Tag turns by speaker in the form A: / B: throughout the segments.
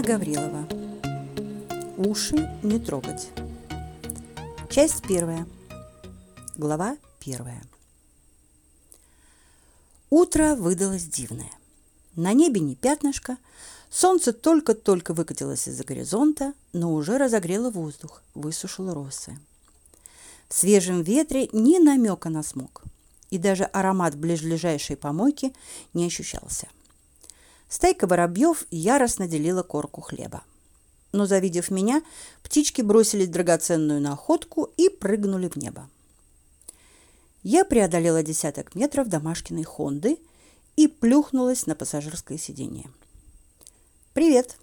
A: Анна Гаврилова. Уши не трогать. Часть первая. Глава первая. Утро выдалось дивное. На небе не пятнышко, солнце только-только выкатилось из-за горизонта, но уже разогрело воздух, высушило росы. В свежем ветре ни намека на смог, и даже аромат ближайшей помойки не ощущался. Стайка воробьев яростно делила корку хлеба. Но, завидев меня, птички бросили драгоценную находку и прыгнули в небо. Я преодолела десяток метров до Машкиной Хонды и плюхнулась на пассажирское сиденье. «Привет!»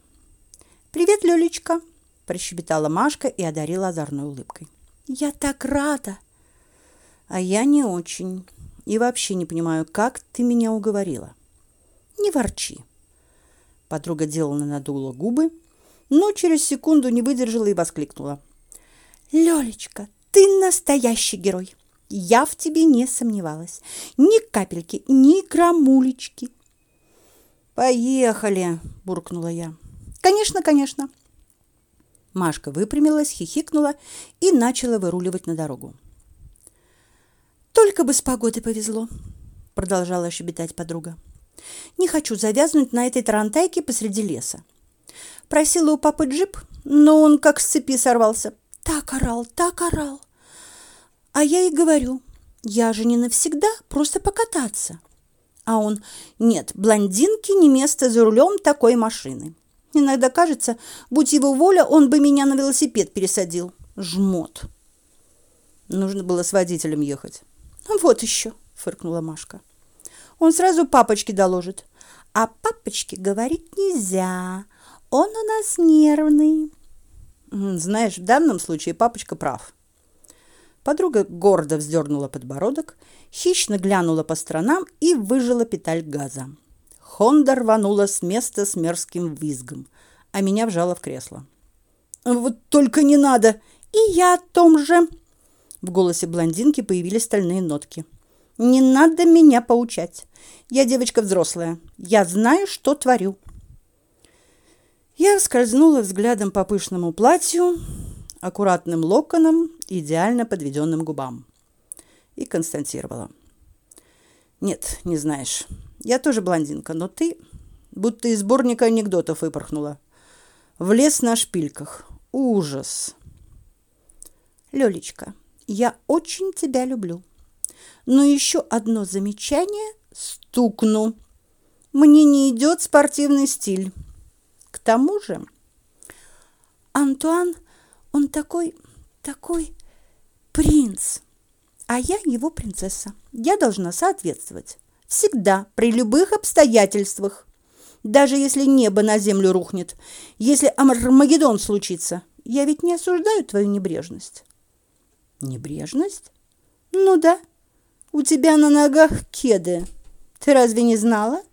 A: «Привет, Лёлечка!» – прощебетала Машка и одарила озорной улыбкой. «Я так рада!» «А я не очень. И вообще не понимаю, как ты меня уговорила?» «Не ворчи!» Подруга делала надула губы, но через секунду не выдержала и воскликнула. «Лёлечка, ты настоящий герой! Я в тебе не сомневалась. Ни капельки, ни грамулечки!» «Поехали!» – буркнула я. «Конечно, конечно!» Машка выпрямилась, хихикнула и начала выруливать на дорогу. «Только бы с погодой повезло!» – продолжала щебетать подруга. Не хочу завязнуть на этой тарантайке посреди леса. Просила у папы джип, но он как с цепи сорвался. Так орал, так орал. А я и говорю, я же не навсегда, просто покататься. А он, нет, блондинки не место за рулем такой машины. Иногда кажется, будь его воля, он бы меня на велосипед пересадил. Жмот. Нужно было с водителем ехать. Вот еще, фыркнула Машка он сразу папочке доложит. А папочке говорить нельзя. Он у нас нервный. Знаешь, в данном случае папочка прав. Подруга гордо вздернула подбородок, хищно глянула по сторонам и выжила педаль газа. Хонда рванула с места с мерзким визгом, а меня вжала в кресло. «Вот только не надо! И я о том же!» В голосе блондинки появились стальные нотки. Не надо меня поучать. Я девочка взрослая. Я знаю, что творю. Я скользнула взглядом по пышному платью, аккуратным локонам, идеально подведенным губам. И констатировала. Нет, не знаешь. Я тоже блондинка, но ты будто из сборника анекдотов выпорхнула. В лес на шпильках. Ужас. Лёлечка, я очень тебя люблю но еще одно замечание стукну. Мне не идет спортивный стиль. К тому же Антуан, он такой, такой принц, а я его принцесса. Я должна соответствовать. Всегда, при любых обстоятельствах. Даже если небо на землю рухнет, если Армагеддон случится. Я ведь не осуждаю твою небрежность. Небрежность? Ну да. У тебя на ногах кеды. Ты разве не знала?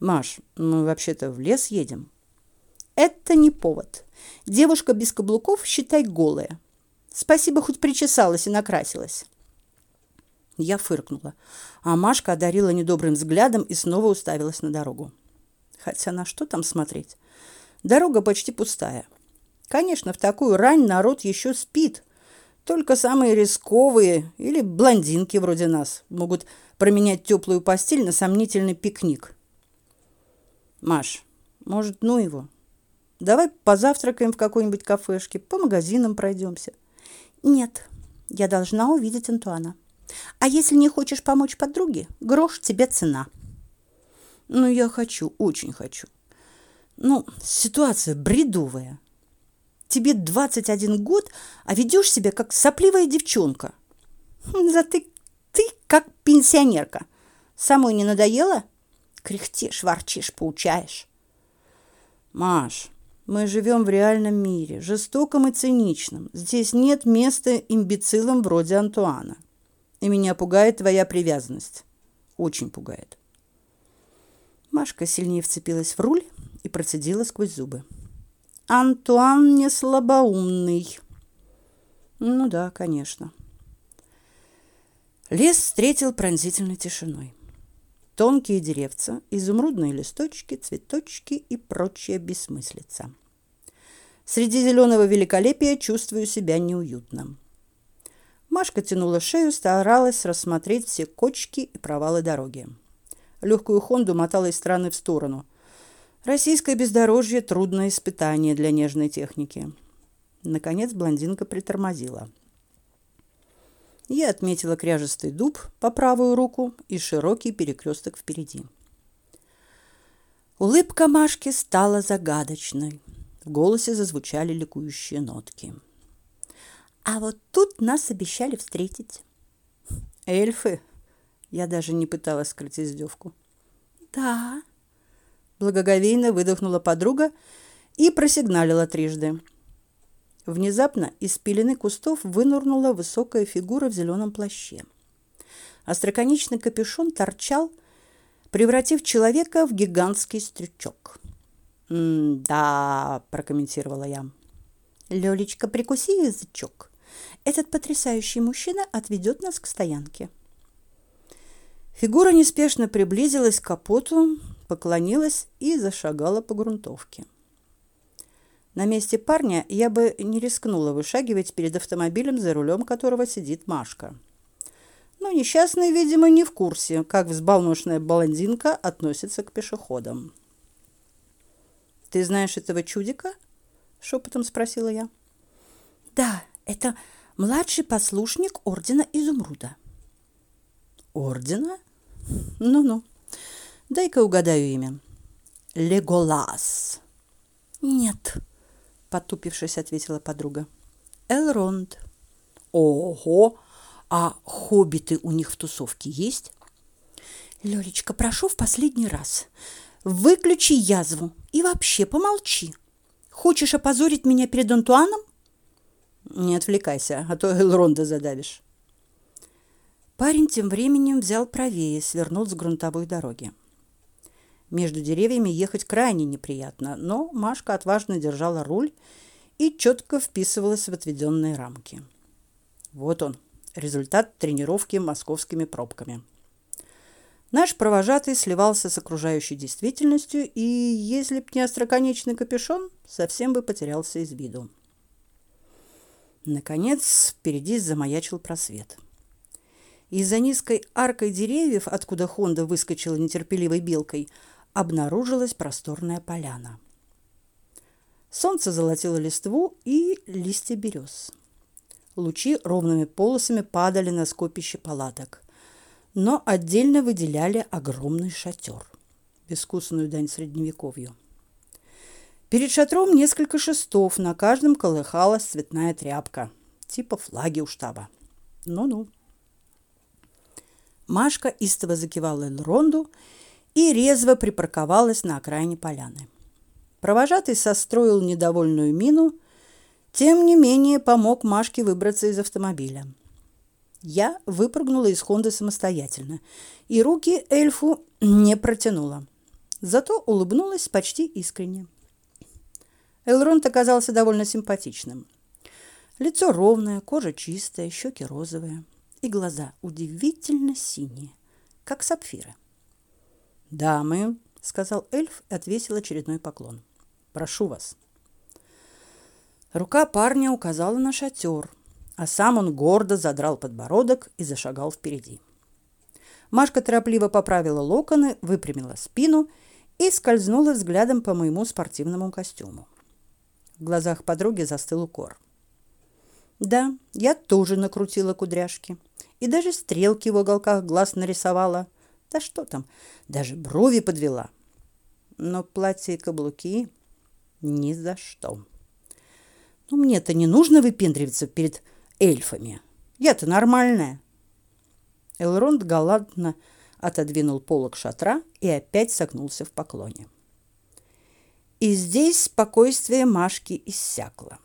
A: Маш, мы вообще-то в лес едем. Это не повод. Девушка без каблуков, считай, голая. Спасибо, хоть причесалась и накрасилась. Я фыркнула, а Машка одарила недобрым взглядом и снова уставилась на дорогу. Хотя на что там смотреть? Дорога почти пустая. Конечно, в такую рань народ еще спит, только самые рисковые или блондинки вроде нас могут променять теплую постель на сомнительный пикник. Маш, может, ну его? Давай позавтракаем в какой-нибудь кафешке, по магазинам пройдемся. Нет, я должна увидеть Антуана. А если не хочешь помочь подруге, грош тебе цена. Ну, я хочу, очень хочу. Ну, ситуация бредовая. Тебе 21 год, а ведешь себя как сопливая девчонка. Да ты, ты как пенсионерка. Самой не надоело? Кряхтишь, ворчишь, поучаешь. Маш, мы живем в реальном мире, жестоком и циничном. Здесь нет места имбецилам вроде Антуана. И меня пугает твоя привязанность. Очень пугает. Машка сильнее вцепилась в руль и процедила сквозь зубы. Антуан не слабоумный. Ну да, конечно. Лес встретил пронзительной тишиной. Тонкие деревца, изумрудные листочки, цветочки и прочая бессмыслица. Среди зеленого великолепия чувствую себя неуютно. Машка тянула шею, старалась рассмотреть все кочки и провалы дороги. Легкую Хонду мотала из стороны в сторону. Российское бездорожье – трудное испытание для нежной техники. Наконец блондинка притормозила. Я отметила кряжестый дуб по правую руку и широкий перекресток впереди. Улыбка Машки стала загадочной. В голосе зазвучали ликующие нотки. А вот тут нас обещали встретить. Эльфы? Я даже не пыталась скрыть издевку. Да. Благоговейно выдохнула подруга и просигналила трижды. Внезапно из пелены кустов вынырнула высокая фигура в зеленом плаще. Остроконечный капюшон торчал, превратив человека в гигантский стрючок. «Да», – прокомментировала я. «Лёлечка, прикуси язычок. Этот потрясающий мужчина отведет нас к стоянке». Фигура неспешно приблизилась к капоту, поклонилась и зашагала по грунтовке. На месте парня я бы не рискнула вышагивать перед автомобилем, за рулем которого сидит Машка. Но несчастный, видимо, не в курсе, как взбалмошная блондинка относится к пешеходам. «Ты знаешь этого чудика?» – шепотом спросила я. «Да, это младший послушник Ордена Изумруда». «Ордена? Ну-ну. Дай-ка угадаю имя. Леголас». «Нет», – потупившись, ответила подруга. «Элронд». «Ого! А хоббиты у них в тусовке есть?» «Лёлечка, прошу в последний раз. Выключи язву и вообще помолчи. Хочешь опозорить меня перед Антуаном? Не отвлекайся, а то Элронда задавишь. Парень тем временем взял правее, свернул с грунтовой дороги. Между деревьями ехать крайне неприятно, но Машка отважно держала руль и четко вписывалась в отведенные рамки. Вот он, результат тренировки московскими пробками. Наш провожатый сливался с окружающей действительностью, и, если б не остроконечный капюшон, совсем бы потерялся из виду. Наконец, впереди замаячил просвет. Из-за низкой аркой деревьев, откуда Хонда выскочила нетерпеливой белкой, обнаружилась просторная поляна. Солнце золотило листву и листья берез. Лучи ровными полосами падали на скопище палаток – но отдельно выделяли огромный шатер, безвкусную дань средневековью. Перед шатром несколько шестов, на каждом колыхалась цветная тряпка, типа флаги у штаба. Ну-ну. Машка истово закивала Элронду и резво припарковалась на окраине поляны. Провожатый состроил недовольную мину, тем не менее помог Машке выбраться из автомобиля. Я выпрыгнула из Хонды самостоятельно, и руки эльфу не протянула. Зато улыбнулась почти искренне. Элронд оказался довольно симпатичным. Лицо ровное, кожа чистая, щеки розовые и глаза удивительно синие, как сапфиры. «Дамы», — сказал эльф и отвесил очередной поклон. «Прошу вас». Рука парня указала на шатер, а сам он гордо задрал подбородок и зашагал впереди. Машка торопливо поправила локоны, выпрямила спину и скользнула взглядом по моему спортивному костюму. В глазах подруги застыл укор. Да, я тоже накрутила кудряшки и даже стрелки в уголках глаз нарисовала. Да что там, даже брови подвела. Но платье и каблуки ни за что. Ну, мне-то не нужно выпендриваться перед эльфами. Я-то нормальная. Элронд галантно отодвинул полог шатра и опять согнулся в поклоне. И здесь спокойствие Машки иссякло.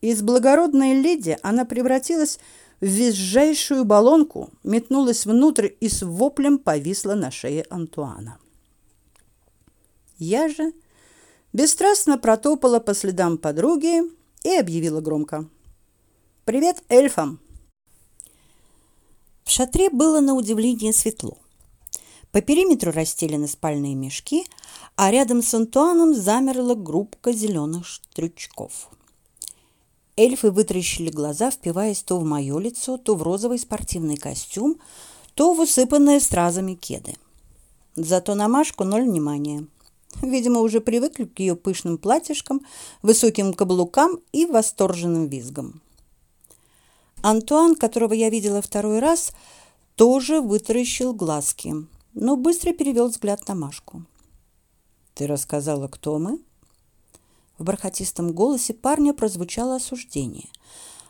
A: Из благородной леди она превратилась в визжайшую баллонку, метнулась внутрь и с воплем повисла на шее Антуана. Я же бесстрастно протопала по следам подруги и объявила громко. Привет эльфам. В шатре было на удивление светло. По периметру расстелены спальные мешки, а рядом с Антуаном замерла группка зеленых стрючков. Эльфы вытрящили глаза, впиваясь то в мое лицо, то в розовый спортивный костюм, то в усыпанные стразами кеды. Зато на Машку ноль внимания. Видимо, уже привыкли к ее пышным платьишкам, высоким каблукам и восторженным визгам. Антуан, которого я видела второй раз, тоже вытаращил глазки, но быстро перевел взгляд на Машку. «Ты рассказала, кто мы?» В бархатистом голосе парня прозвучало осуждение.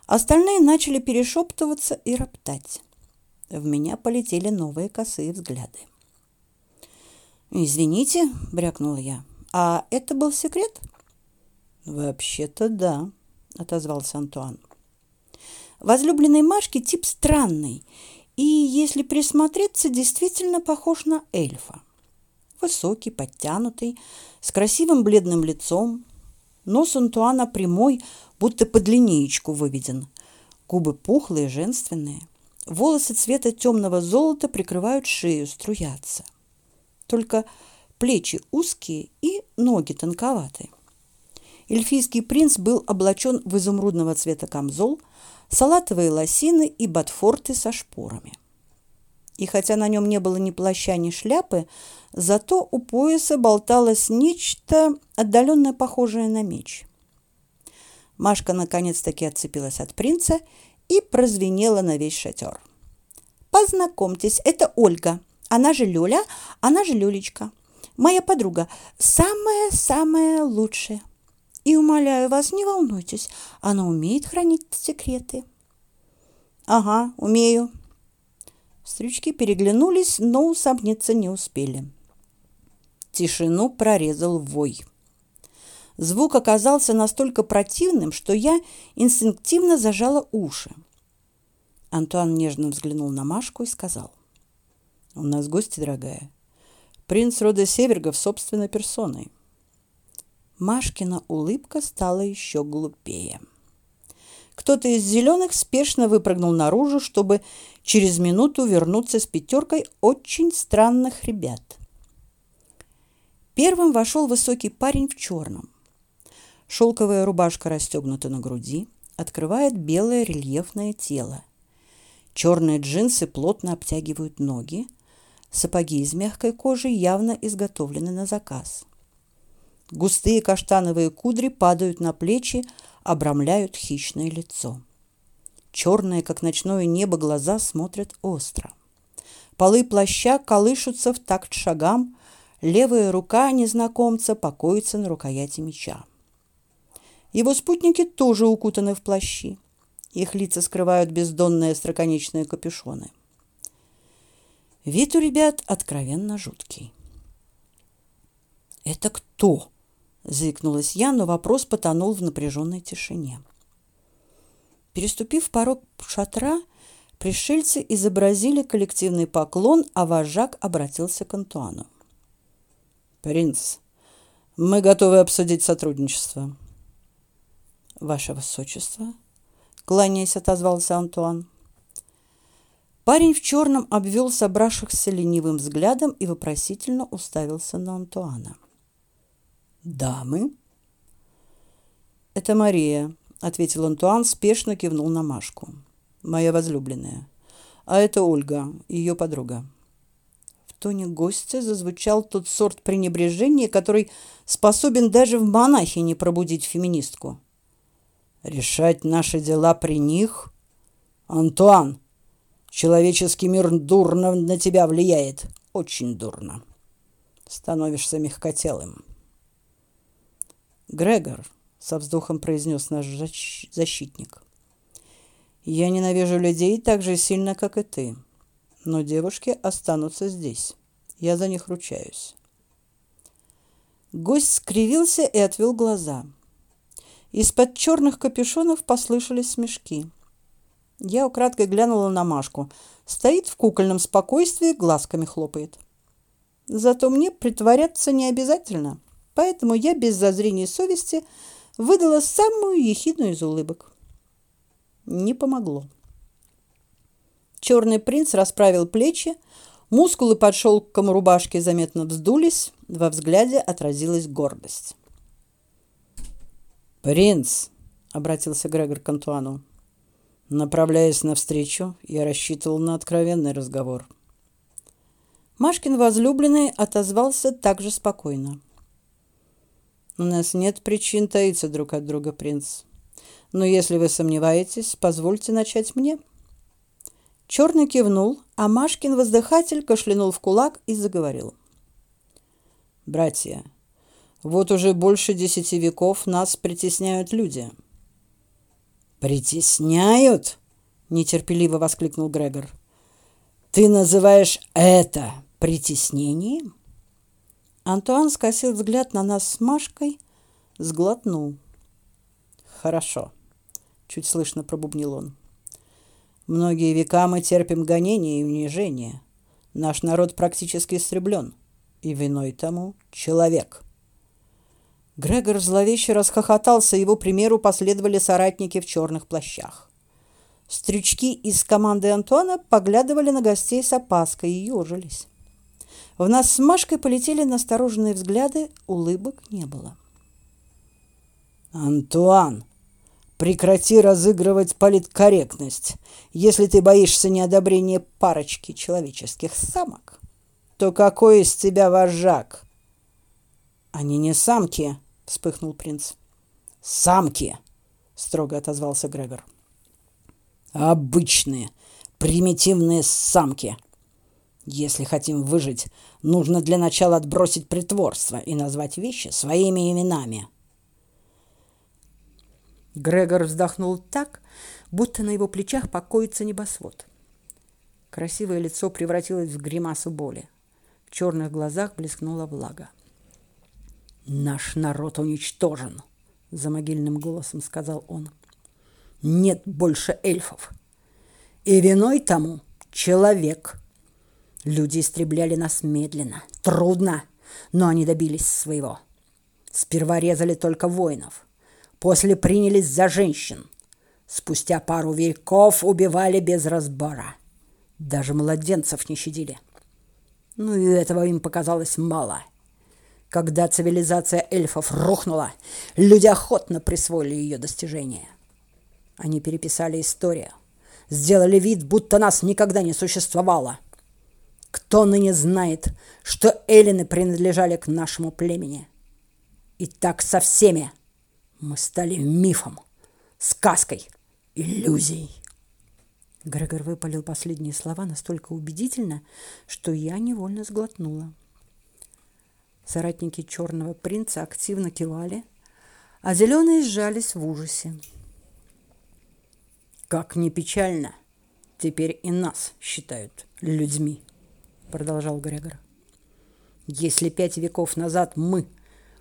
A: Остальные начали перешептываться и роптать. В меня полетели новые косые взгляды. «Извините», — брякнула я, — «а это был секрет?» «Вообще-то да», — отозвался Антуан. Возлюбленный Машки тип странный, и, если присмотреться, действительно похож на эльфа. Высокий, подтянутый, с красивым бледным лицом. Нос Антуана прямой, будто под линеечку выведен. Губы пухлые, женственные. Волосы цвета темного золота прикрывают шею, струятся. Только плечи узкие и ноги тонковатые. Эльфийский принц был облачен в изумрудного цвета камзол, салатовые лосины и ботфорты со шпорами. И хотя на нем не было ни плаща, ни шляпы, зато у пояса болталось нечто отдаленно похожее на меч. Машка наконец-таки отцепилась от принца и прозвенела на весь шатер. «Познакомьтесь, это Ольга. Она же Лёля, она же Лёлечка. Моя подруга. Самая-самая лучшая. И умоляю вас, не волнуйтесь, она умеет хранить секреты». «Ага, умею». Стрючки переглянулись, но усомниться не успели. Тишину прорезал вой. Звук оказался настолько противным, что я инстинктивно зажала уши. Антуан нежно взглянул на Машку и сказал. «У нас гости, дорогая. Принц рода Севергов собственной персоной». Машкина улыбка стала еще глупее. Кто-то из зеленых спешно выпрыгнул наружу, чтобы через минуту вернуться с пятеркой очень странных ребят. Первым вошел высокий парень в черном. Шелковая рубашка расстегнута на груди, открывает белое рельефное тело. Черные джинсы плотно обтягивают ноги, сапоги из мягкой кожи явно изготовлены на заказ. Густые каштановые кудри падают на плечи, обрамляют хищное лицо. Черные, как ночное небо, глаза смотрят остро. Полы плаща колышутся в такт шагам, левая рука незнакомца покоится на рукояти меча. Его спутники тоже укутаны в плащи. Их лица скрывают бездонные остроконечные капюшоны. Вид у ребят откровенно жуткий. «Это кто?» – заикнулась я, но вопрос потонул в напряженной тишине. Переступив порог шатра, пришельцы изобразили коллективный поклон, а вожак обратился к Антуану. «Принц, мы готовы обсудить сотрудничество». «Ваше Высочество», кланяясь, отозвался Антуан. Парень в черном обвел собравшихся ленивым взглядом и вопросительно уставился на Антуана. «Дамы?» «Это Мария», — ответил Антуан, спешно кивнул на Машку. «Моя возлюбленная. А это Ольга, ее подруга». В тоне гостя зазвучал тот сорт пренебрежения, который способен даже в монахе не пробудить феминистку. Решать наши дела при них? Антуан, человеческий мир дурно на тебя влияет. Очень дурно. Становишься мягкотелым. Грегор, со вздохом произнес наш защитник. Я ненавижу людей так же сильно, как и ты. Но девушки останутся здесь. Я за них ручаюсь. Гость скривился и отвел глаза. Из-под черных капюшонов послышались смешки. Я украдкой глянула на Машку. Стоит в кукольном спокойствии, глазками хлопает. Зато мне притворяться не обязательно, поэтому я без зазрения совести выдала самую ехидную из улыбок. Не помогло. Черный принц расправил плечи, Мускулы под шелком рубашки заметно вздулись, во взгляде отразилась гордость.
B: «Принц!» — обратился Грегор к Антуану. Направляясь навстречу, я рассчитывал на откровенный разговор.
A: Машкин возлюбленный отозвался также спокойно.
B: «У нас нет причин таиться друг от друга, принц. Но если вы сомневаетесь, позвольте начать мне».
A: Черный кивнул, а Машкин воздыхатель кашлянул в кулак и заговорил.
B: «Братья, вот уже больше десяти веков нас притесняют люди».
A: «Притесняют?» – нетерпеливо воскликнул Грегор. «Ты называешь это притеснением?» Антуан скосил взгляд на нас с Машкой, сглотнул.
B: «Хорошо», – чуть слышно пробубнил он. Многие века мы терпим гонения и унижения. Наш народ практически истреблен, и виной тому человек.
A: Грегор зловеще расхохотался, его примеру последовали соратники в черных плащах. Стрючки из команды Антона поглядывали на гостей с опаской и ежились. В нас с Машкой полетели настороженные взгляды, улыбок не было.
B: «Антуан!» Прекрати разыгрывать политкорректность. Если ты боишься неодобрения парочки человеческих самок, то какой из тебя вожак?
A: Они не самки, вспыхнул принц.
B: Самки, строго отозвался Грегор. Обычные, примитивные самки. Если хотим выжить, нужно для начала отбросить притворство и назвать вещи своими именами.
A: Грегор вздохнул так, будто на его плечах покоится небосвод. Красивое лицо превратилось в гримасу боли. В черных глазах блескнула влага.
B: «Наш народ уничтожен», — за могильным голосом сказал он. «Нет больше эльфов. И виной тому человек. Люди истребляли нас медленно, трудно, но они добились своего. Сперва резали только воинов, После принялись за женщин. Спустя пару веков убивали без разбора. Даже младенцев не щадили. Ну и этого им показалось мало. Когда цивилизация эльфов рухнула, люди охотно присвоили ее достижения. Они переписали историю, сделали вид, будто нас никогда не существовало. Кто ныне знает, что эллины принадлежали к нашему племени? И так со всеми – мы стали мифом, сказкой, иллюзией.
A: Грегор выпалил последние слова настолько убедительно, что я невольно сглотнула. Соратники черного принца активно кивали, а зеленые сжались в ужасе.
B: «Как ни печально, теперь и нас считают людьми», — продолжал Грегор. «Если пять веков назад мы,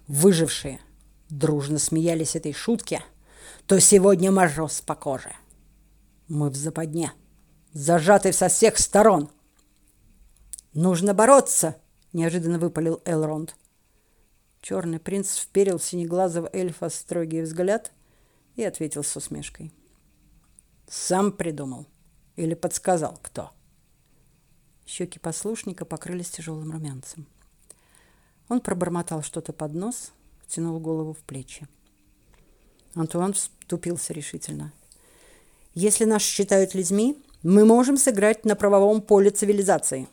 B: выжившие, дружно смеялись этой шутке, то сегодня мороз по коже. Мы в западне, зажаты со всех сторон.
A: Нужно бороться, неожиданно выпалил Элронд. Черный принц вперил синеглазого эльфа строгий взгляд и ответил с усмешкой.
B: Сам придумал или подсказал кто?
A: Щеки послушника покрылись тяжелым румянцем. Он пробормотал что-то под нос, втянул голову в плечи. Антуан вступился решительно. Если нас считают людьми, мы можем сыграть на правовом поле цивилизации.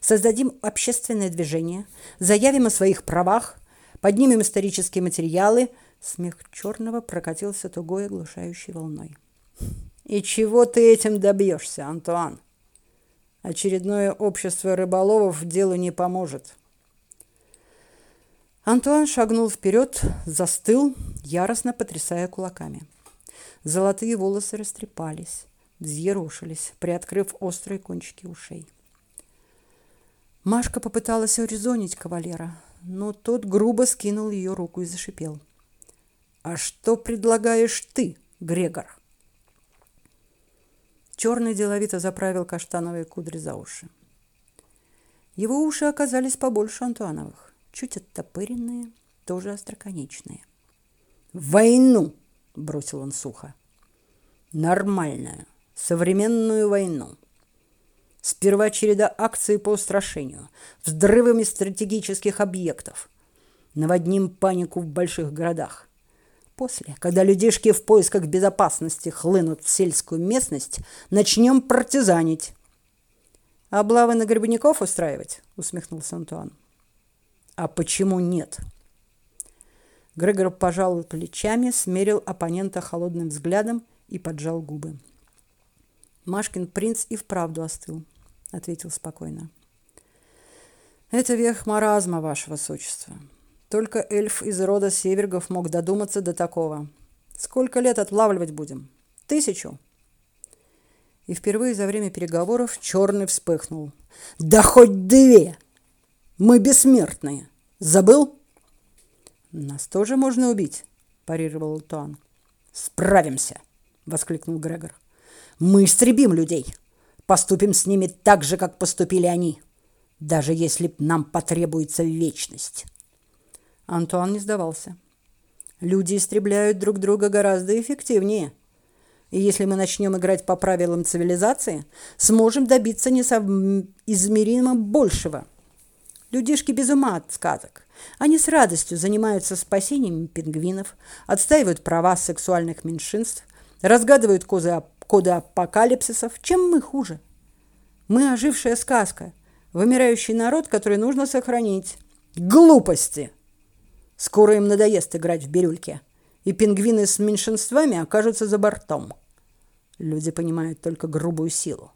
A: Создадим общественное движение, заявим о своих правах, поднимем исторические материалы. Смех черного прокатился тугой оглушающей волной.
B: И чего ты этим добьешься, Антуан? Очередное общество рыболовов делу не поможет.
A: Антуан шагнул вперед, застыл, яростно потрясая кулаками. Золотые волосы растрепались, взъерошились, приоткрыв острые кончики ушей. Машка попыталась урезонить кавалера, но тот грубо скинул ее руку и зашипел.
B: «А что предлагаешь ты, Грегор?»
A: Черный деловито заправил каштановые кудри за уши. Его уши оказались побольше Антуановых чуть оттопыренные, тоже остроконечные.
B: «Войну!» – бросил он сухо. «Нормальную, современную войну. Сперва череда акций по устрашению, взрывами стратегических объектов. Наводним панику в больших городах. После, когда людишки в поисках безопасности хлынут в сельскую местность, начнем партизанить. «Облавы на грибников устраивать?» — усмехнулся Антуан. «А почему нет?» Грегор пожал плечами, смерил оппонента холодным взглядом и поджал губы. Машкин принц и вправду остыл, ответил спокойно. Это верх маразма, ваше высочество. Только эльф из рода Севергов мог додуматься до такого. Сколько лет отлавливать будем? Тысячу. И впервые за время переговоров черный вспыхнул. Да хоть две. Мы бессмертные. Забыл? Нас тоже можно убить, парировал Туан. Справимся, воскликнул Грегор. Мы истребим людей. Поступим с ними так же, как поступили они, даже если нам потребуется вечность. Антуан не сдавался. Люди истребляют друг друга гораздо эффективнее. И если мы начнем играть по правилам цивилизации, сможем добиться несоизмеримо большего. Людишки без ума от сказок. Они с радостью занимаются спасением пингвинов, отстаивают права сексуальных меньшинств, разгадывают козы коды апокалипсисов. Чем мы хуже? Мы ожившая сказка, вымирающий народ, который нужно сохранить. Глупости! Скоро им надоест играть в бирюльки, и пингвины с меньшинствами окажутся за бортом. Люди понимают только грубую силу,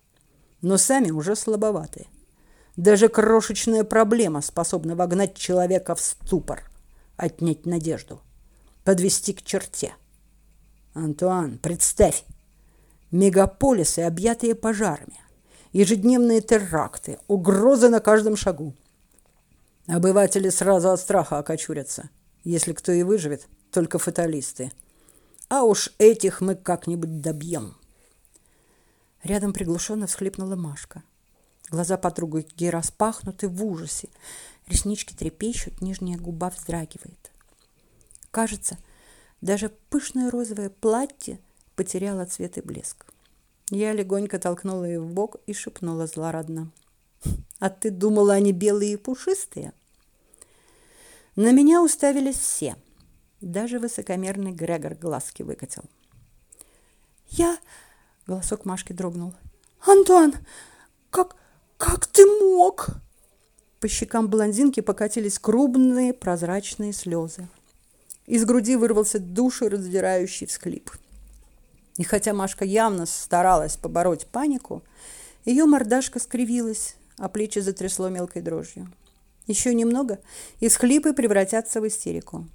B: но сами уже слабоваты. Даже крошечная проблема способна вогнать человека в ступор, отнять надежду, подвести к черте. Антуан, представь, Мегаполисы, объятые пожарами, ежедневные теракты, угрозы на каждом шагу. Обыватели сразу от страха окочурятся. Если кто и выживет, только фаталисты. А уж этих мы как-нибудь добьем. Рядом приглушенно всхлипнула Машка. Глаза подруги распахнуты в ужасе. Реснички трепещут, нижняя губа вздрагивает. Кажется, даже пышное розовое платье потеряла цвет и блеск. Я легонько толкнула ее в бок и шепнула злорадно. «А ты думала, они белые и пушистые?» На меня уставились все. Даже высокомерный Грегор глазки выкатил. «Я...» — голосок Машки дрогнул. «Антуан, как... как ты мог?» По щекам блондинки покатились крупные прозрачные слезы. Из груди вырвался душераздирающий всхлип. И хотя Машка явно старалась побороть панику, ее мордашка скривилась, а плечи затрясло мелкой дрожью. Еще немного, и схлипы превратятся в истерику.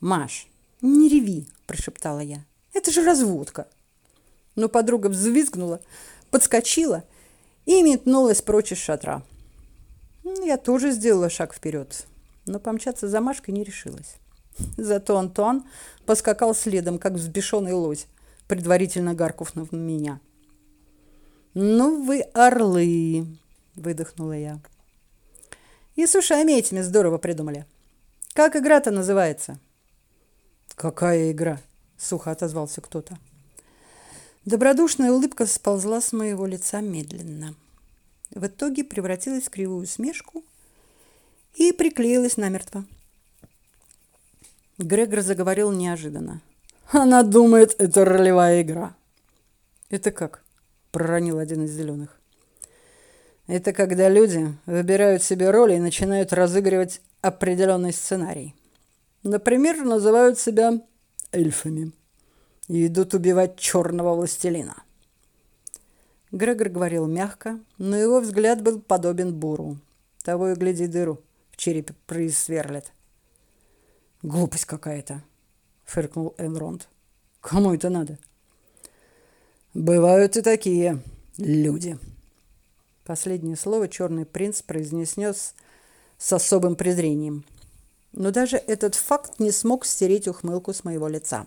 B: «Маш, не реви!» – прошептала я. «Это же разводка!» Но подруга взвизгнула, подскочила и метнулась прочь из шатра. Я тоже сделала шаг вперед, но помчаться за Машкой не решилась. Зато Антуан поскакал следом, как взбешенный лось, предварительно гаркнув на меня. «Ну вы орлы!» – выдохнула я. «И с ушами этими здорово придумали. Как игра-то называется?» «Какая игра?» – сухо отозвался кто-то. Добродушная улыбка сползла с моего лица медленно. В итоге превратилась в кривую усмешку и приклеилась намертво. Грегор заговорил неожиданно. Она думает, это ролевая игра. Это как? Проронил один из зеленых. Это когда люди выбирают себе роли и начинают разыгрывать определенный сценарий. Например, называют себя эльфами и идут убивать черного властелина. Грегор говорил мягко, но его взгляд был подобен буру. Того и гляди дыру в черепе происверлит. Глупость какая-то, фыркнул Энронд. Кому это надо? Бывают и такие люди. Последнее слово черный принц произнес с особым презрением. Но даже этот факт не смог стереть ухмылку с моего лица.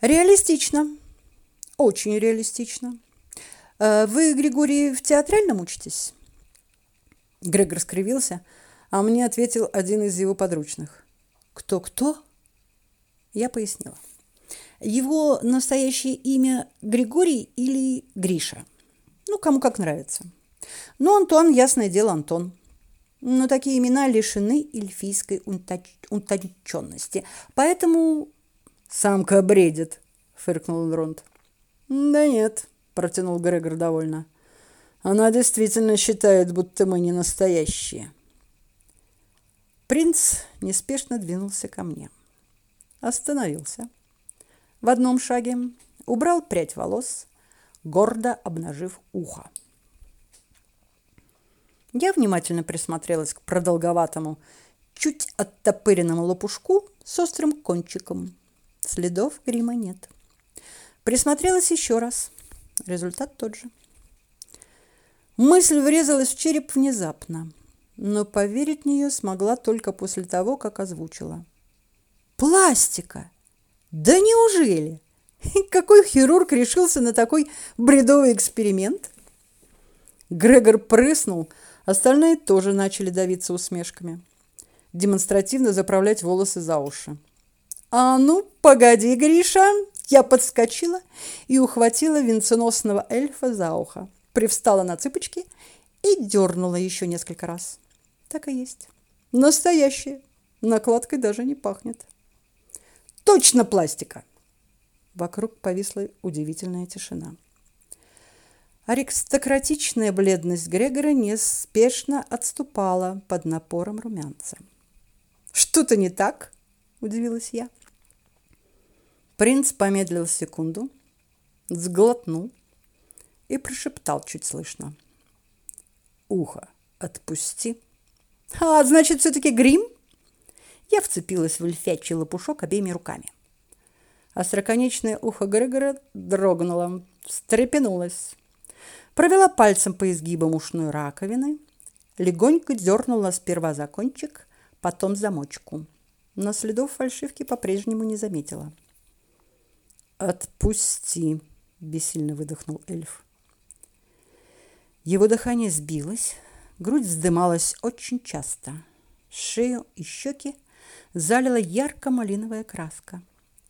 B: Реалистично. Очень реалистично. Э, вы, Григорий, в театральном учитесь? Грегор скривился, а мне ответил один из его подручных. Кто-кто? Я пояснила. Его настоящее имя Григорий или Гриша?
A: Ну, кому как нравится. Но Антон, ясное дело, Антон. Но такие имена лишены эльфийской утонченности. Поэтому...
B: «Самка бредит», — фыркнул Ронд. «Да нет», — протянул Грегор довольно. «Она действительно считает, будто мы не настоящие».
A: Принц неспешно двинулся ко мне. Остановился. В одном шаге убрал прядь волос, гордо обнажив ухо. Я внимательно присмотрелась к продолговатому, чуть оттопыренному лопушку с острым кончиком. Следов грима нет. Присмотрелась еще раз. Результат тот же. Мысль врезалась в череп внезапно, но поверить в нее смогла только после того, как озвучила. «Пластика! Да неужели? Какой хирург решился на такой бредовый эксперимент?» Грегор прыснул, остальные тоже начали давиться усмешками, демонстративно заправлять волосы за уши. «А ну, погоди, Гриша!» Я подскочила и ухватила венценосного эльфа за ухо, привстала на цыпочки и дернула еще несколько раз. Так и есть. Настоящие. Накладкой даже не пахнет. Точно пластика. Вокруг повисла удивительная тишина. Аристократичная бледность Грегора неспешно отступала под напором румянца. «Что-то не так?» – удивилась я. Принц помедлил секунду, сглотнул и прошептал чуть слышно. «Ухо отпусти». «А, значит, все-таки грим?» Я вцепилась в эльфячий лопушок обеими руками. Остроконечное ухо Грегора дрогнуло, встрепенулось. Провела пальцем по изгибам ушной раковины, легонько дернула сперва за кончик, потом замочку. Но следов фальшивки по-прежнему не заметила. «Отпусти!» – бессильно выдохнул эльф. Его дыхание сбилось, грудь вздымалась очень часто. Шею и щеки залила ярко-малиновая краска.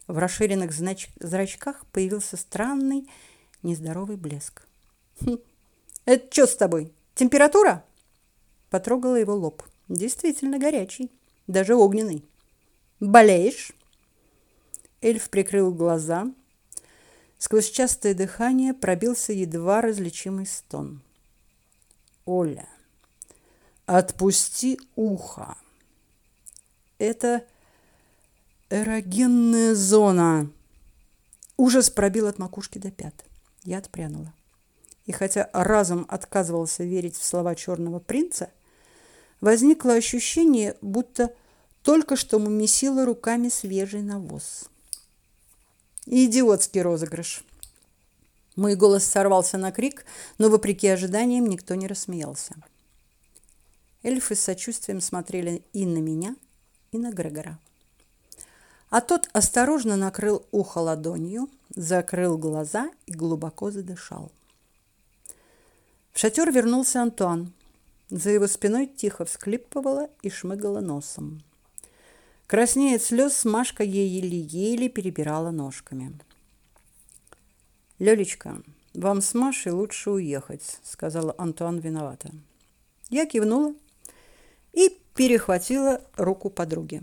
A: В расширенных зрачках появился странный нездоровый блеск. «Хм, это что с тобой? Температура?» Потрогала его лоб. Действительно горячий, даже огненный. «Болеешь?» Эльф прикрыл глаза, Сквозь частое дыхание пробился едва различимый стон. Оля, отпусти ухо. Это эрогенная зона. Ужас пробил от макушки до пят. Я отпрянула. И хотя разум отказывался верить в слова черного принца, возникло ощущение, будто только что месила руками свежий навоз. Идиотский розыгрыш. Мой голос сорвался на крик, но, вопреки ожиданиям, никто не рассмеялся. Эльфы с сочувствием смотрели и на меня, и на Грегора. А тот осторожно накрыл ухо ладонью, закрыл глаза и глубоко задышал. В шатер вернулся Антуан. За его спиной тихо всклипывала и шмыгала носом. Краснея от слез, Машка еле-еле перебирала ножками. «Лёлечка, вам с Машей лучше уехать», — сказала Антуан виновата. Я кивнула и перехватила руку подруги.